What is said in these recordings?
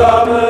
summer.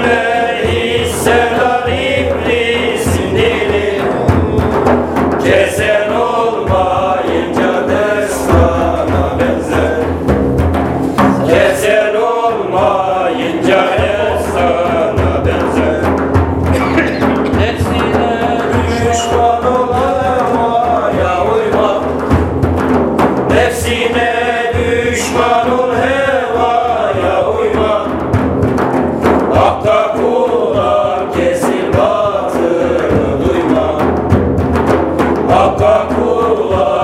は。